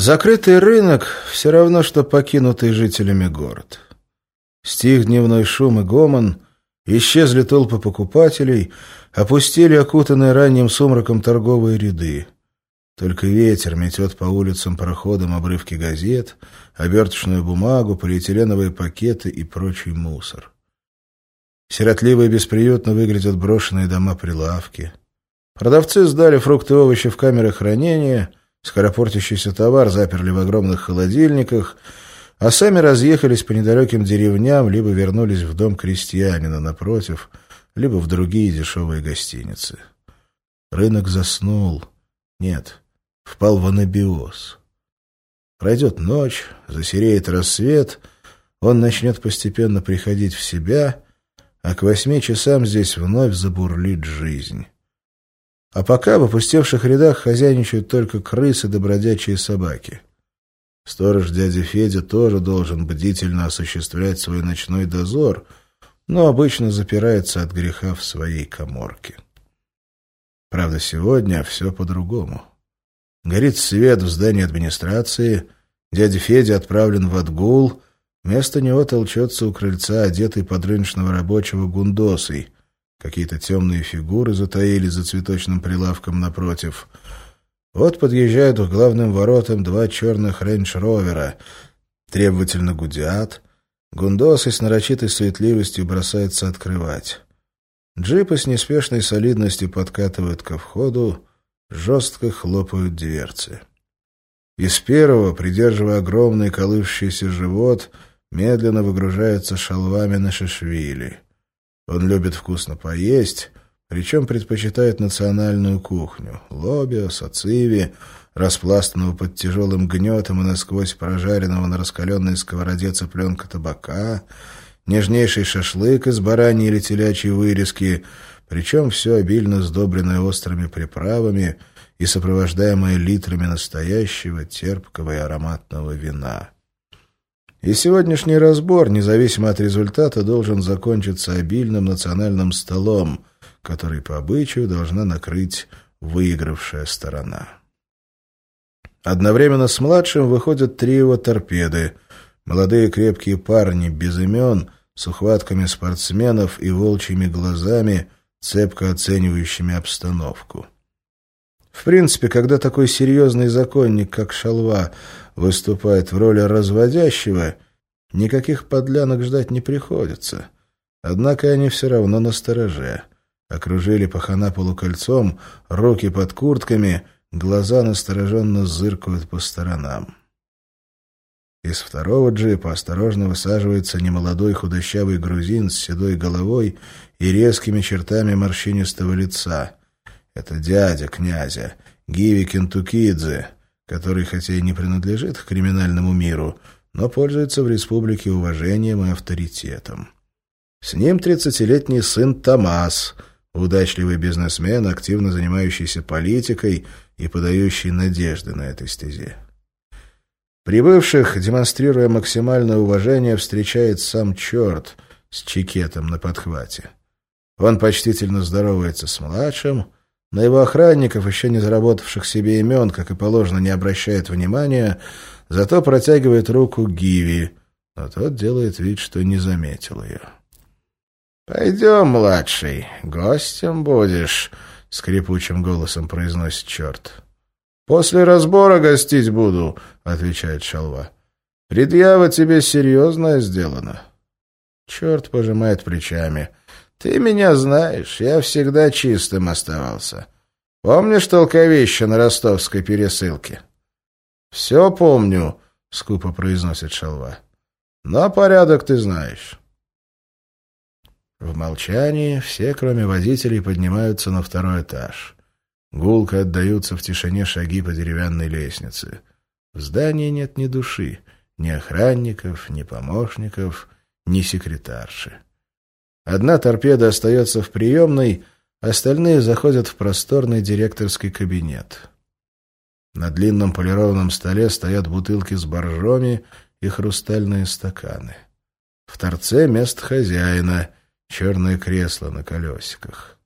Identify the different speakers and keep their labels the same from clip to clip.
Speaker 1: Закрытый рынок — все равно, что покинутый жителями город. Стих дневной шум и гомон, исчезли толпы покупателей, опустили окутанные ранним сумраком торговые ряды. Только ветер метет по улицам проходам обрывки газет, оберточную бумагу, полиэтиленовые пакеты и прочий мусор. Сиротливо и бесприютно выглядят брошенные дома-прилавки. Продавцы сдали фрукты и овощи в камеры хранения, скоропортящийся товар заперли в огромных холодильниках, а сами разъехались по недалеким деревням, либо вернулись в дом крестьянина напротив, либо в другие дешевые гостиницы. Рынок заснул. Нет, впал в анабиоз. Пройдет ночь, засереет рассвет, он начнет постепенно приходить в себя — а к восьми часам здесь вновь забурлит жизнь. А пока в опустевших рядах хозяйничают только крысы да бродячие собаки. Сторож дядя Федя тоже должен бдительно осуществлять свой ночной дозор, но обычно запирается от греха в своей коморке. Правда, сегодня все по-другому. Горит свет в здании администрации, дядя Федя отправлен в отгул — Вместо него толчется у крыльца одетый под рыночного рабочего гундосой. Какие-то темные фигуры затаились за цветочным прилавком напротив. Вот подъезжают к главным воротам два черных рейндж-ровера. Требовательно гудят. Гундосы с нарочитой суетливостью бросаются открывать. Джипы с неспешной солидностью подкатывают ко входу, жестко хлопают дверцы. Из первого, придерживая огромный колышущийся живот, медленно выгружается шалвами на шишвили. Он любит вкусно поесть, причем предпочитает национальную кухню — лобио, сациви, распластанного под тяжелым гнетом и насквозь прожаренного на раскаленной сковороде цыпленка табака, нежнейший шашлык из бараньей или телячьей вырезки, причем все обильно сдобренное острыми приправами и сопровождаемое литрами настоящего терпкого и ароматного вина. И сегодняшний разбор, независимо от результата, должен закончиться обильным национальным столом, который по обычаю должна накрыть выигравшая сторона. Одновременно с младшим выходят три его торпеды. Молодые крепкие парни без имен, с ухватками спортсменов и волчьими глазами, цепко оценивающими обстановку. В принципе, когда такой серьезный законник, как Шалва, выступает в роли разводящего, никаких подлянок ждать не приходится. Однако они все равно на стороже. Окружили пахана полукольцом, руки под куртками, глаза настороженно зыркают по сторонам. Из второго джипа осторожно высаживается немолодой худощавый грузин с седой головой и резкими чертами морщинистого лица. Это дядя князя, Гиви Кентукидзе, который хотя и не принадлежит к криминальному миру, но пользуется в республике уважением и авторитетом. С ним тридцатилетний сын Томас, удачливый бизнесмен, активно занимающийся политикой и подающий надежды на этой стезе. Прибывших, демонстрируя максимальное уважение, встречает сам черт с чекетом на подхвате. Он почтительно здоровается с младшим, на его охранников, еще не заработавших себе имен, как и положено, не обращает внимания, зато протягивает руку Гиви, но тот делает вид, что не заметил ее. «Пойдем, младший, гостем будешь», — скрипучим голосом произносит черт. «После разбора гостить буду», — отвечает Шалва. «Предъява тебе серьезная сделана». Черт пожимает плечами — ты меня знаешь, я всегда чистым оставался. Помнишь толковище на ростовской пересылке? — Все помню, — скупо произносит Шалва. — Но порядок ты знаешь. В молчании все, кроме водителей, поднимаются на второй этаж. Гулко отдаются в тишине шаги по деревянной лестнице. В здании нет ни души, ни охранников, ни помощников, ни секретарши. Одна торпеда остается в приемной, остальные заходят в просторный директорский кабинет. На длинном полированном столе стоят бутылки с боржоми и хрустальные стаканы. В торце место хозяина, черное кресло на колесиках.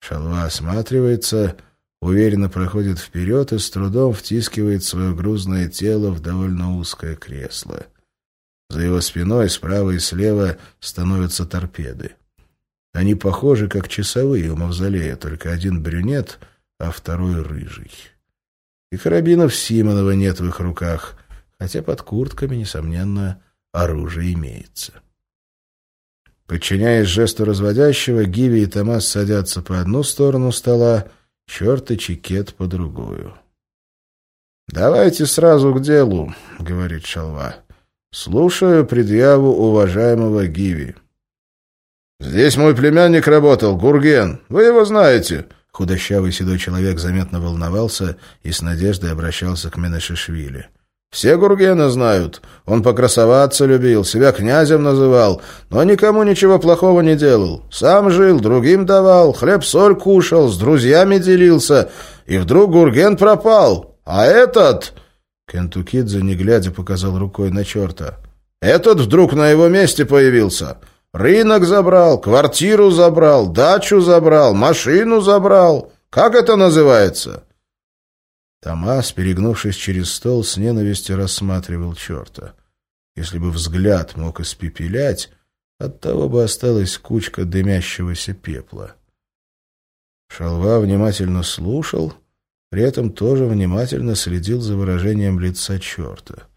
Speaker 1: Шалва осматривается, уверенно проходит вперед и с трудом втискивает свое грузное тело в довольно узкое кресло. За его спиной справа и слева становятся торпеды. Они похожи, как часовые у мавзолея, только один брюнет, а второй рыжий. И карабинов Симонова нет в их руках, хотя под куртками, несомненно, оружие имеется. Подчиняясь жесту разводящего, Гиви и Томас садятся по одну сторону стола, черт и чекет по другую. «Давайте сразу к делу», — говорит Шалва. «Слушаю предъяву уважаемого Гиви». «Здесь мой племянник работал, Гурген. Вы его знаете». Худощавый седой человек заметно волновался и с надеждой обращался к Менешишвили. Все Гургена знают. Он покрасоваться любил, себя князем называл, но никому ничего плохого не делал. Сам жил, другим давал, хлеб-соль кушал, с друзьями делился. И вдруг Гурген пропал. А этот...» Кентукидзе, не глядя, показал рукой на черта. «Этот вдруг на его месте появился. Рынок забрал, квартиру забрал, дачу забрал, машину забрал. Как это называется?» Томас, перегнувшись через стол, с ненавистью рассматривал черта. Если бы взгляд мог испепелять, от того бы осталась кучка дымящегося пепла. Шалва внимательно слушал, при этом тоже внимательно следил за выражением лица черта.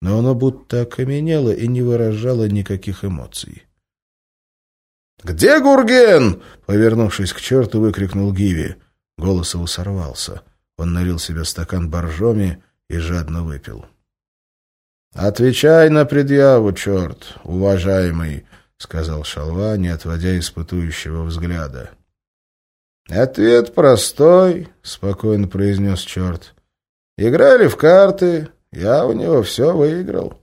Speaker 1: Но оно будто окаменело и не выражало никаких эмоций. «Где Гурген?» — повернувшись к черту, выкрикнул Гиви. Голос его сорвался — он налил себе стакан боржоми и жадно выпил. «Отвечай на предъяву, черт, уважаемый», — сказал Шалва, не отводя испытующего взгляда. «Ответ простой», — спокойно произнес черт. «Играли в карты, я у него все выиграл.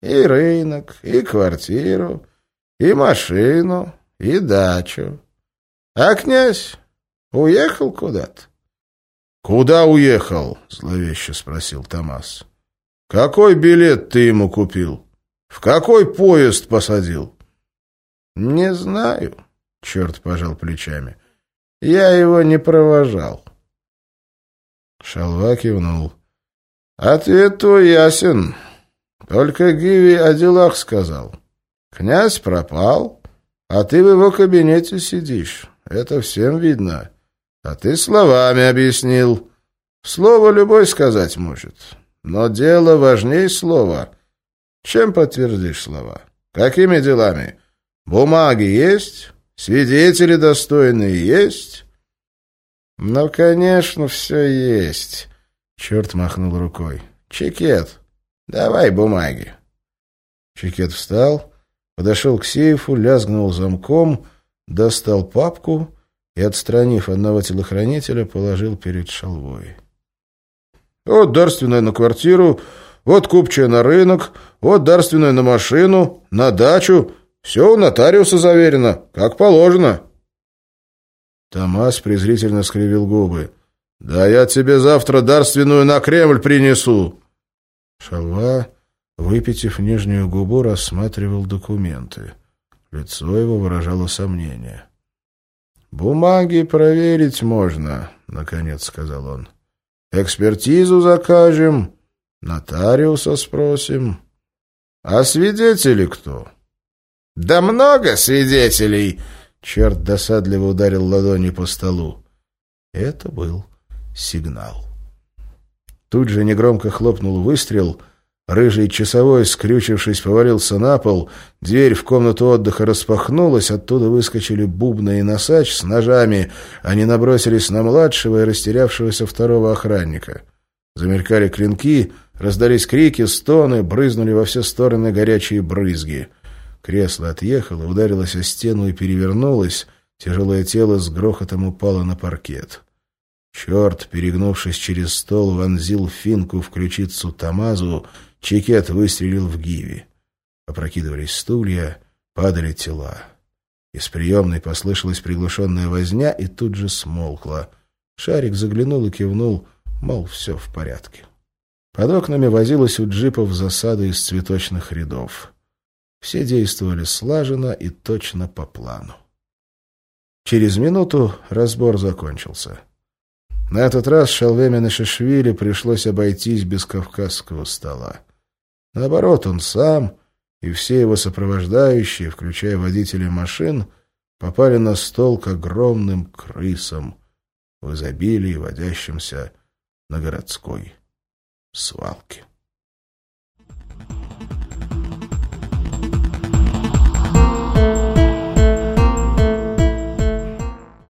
Speaker 1: И рынок, и квартиру, и машину, и дачу. А князь уехал куда-то. «Куда уехал?» — зловеще спросил Томас. «Какой билет ты ему купил? В какой поезд посадил?» «Не знаю», — черт пожал плечами. «Я его не провожал». Шалва кивнул. «Ответ твой ясен. Только Гиви о делах сказал. Князь пропал, а ты в его кабинете сидишь. Это всем видно». А ты словами объяснил. Слово любой сказать может. Но дело важнее слова. Чем подтвердишь слова? Какими делами? Бумаги есть? Свидетели достойные есть? Ну, конечно, все есть. Черт махнул рукой. Чекет. Давай бумаги. Чекет встал, подошел к сейфу, лязгнул замком, достал папку и, отстранив одного телохранителя, положил перед шалвой. «Вот дарственная на квартиру, вот купчая на рынок, вот дарственная на машину, на дачу. Все у нотариуса заверено, как положено». Томас презрительно скривил губы. «Да я тебе завтра дарственную на Кремль принесу!» Шалва, выпитив нижнюю губу, рассматривал документы. Лицо его выражало сомнение. «Бумаги проверить можно», — наконец сказал он. «Экспертизу закажем, нотариуса спросим. А свидетели кто?» «Да много свидетелей!» — черт досадливо ударил ладони по столу. Это был сигнал. Тут же негромко хлопнул выстрел — Рыжий часовой, скрючившись, повалился на пол. Дверь в комнату отдыха распахнулась, оттуда выскочили бубна и носач с ножами. Они набросились на младшего и растерявшегося второго охранника. Замелькали клинки, раздались крики, стоны, брызнули во все стороны горячие брызги. Кресло отъехало, ударилось о стену и перевернулось. Тяжелое тело с грохотом упало на паркет. Черт, перегнувшись через стол, вонзил финку в ключицу Тамазу, Чекет выстрелил в Гиви. Опрокидывались стулья, падали тела. Из приемной послышалась приглушенная возня и тут же смолкла. Шарик заглянул и кивнул, мол, все в порядке. Под окнами возилась у джипов засада из цветочных рядов. Все действовали слаженно и точно по плану. Через минуту разбор закончился. На этот раз Шалвеме Нашишвили пришлось обойтись без кавказского стола. Наоборот, он сам и все его сопровождающие, включая водителей машин, попали на стол к огромным крысам в изобилии, водящимся на городской свалке.